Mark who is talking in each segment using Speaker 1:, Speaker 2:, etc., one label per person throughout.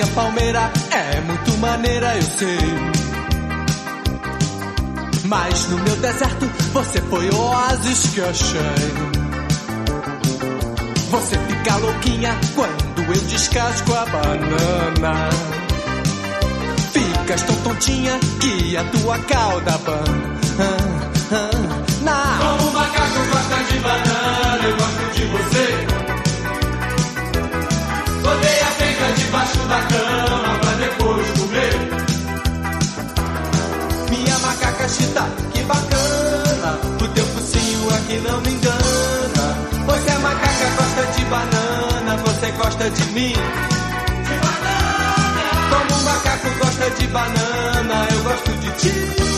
Speaker 1: minha palmeira é muito maneira, eu sei. Mas no meu deserto você foi o oásis que achei. Você fica louquinha quando eu descasco a banana. Ficas tão tontinha que a tua cauda ban. Aqui não me engana. Você é macaca, gosta de banana. Você gosta de mim?
Speaker 2: De banana!
Speaker 1: Como o macaco gosta de banana, eu gosto de ti.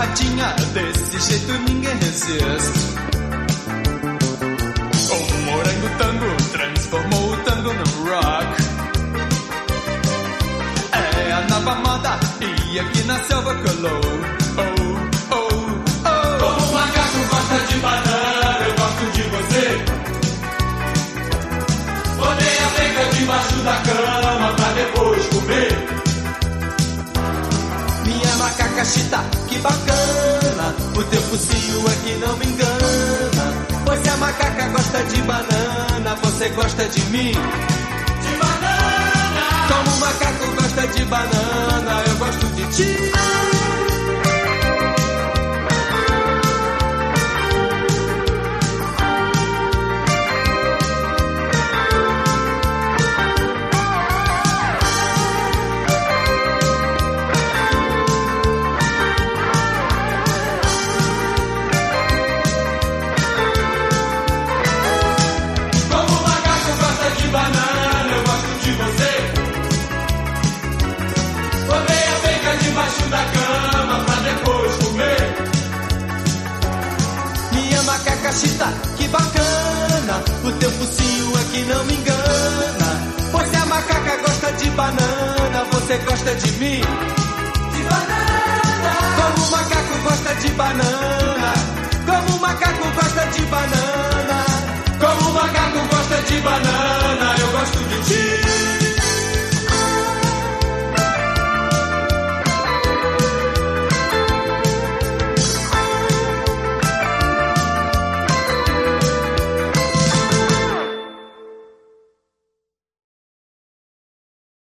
Speaker 1: Agarradinha, desse jeito ninguém resiste. O morango tango transformou o tango no rock. É a nova moda e aqui na selva colou. Oh, oh, oh.
Speaker 2: Como o macaco gosta de banana, eu gosto de você. Botei a penca debaixo da cama
Speaker 1: Chita, que bacana. O teu focinho aqui não me engana. Pois a macaca gosta de banana, você gosta de mim? Chita, que bacana. O teu focinho aqui não me engana. Pois se a macaca gosta de banana, você gosta de mim?
Speaker 2: De banana!
Speaker 1: Como o macaco gosta de banana.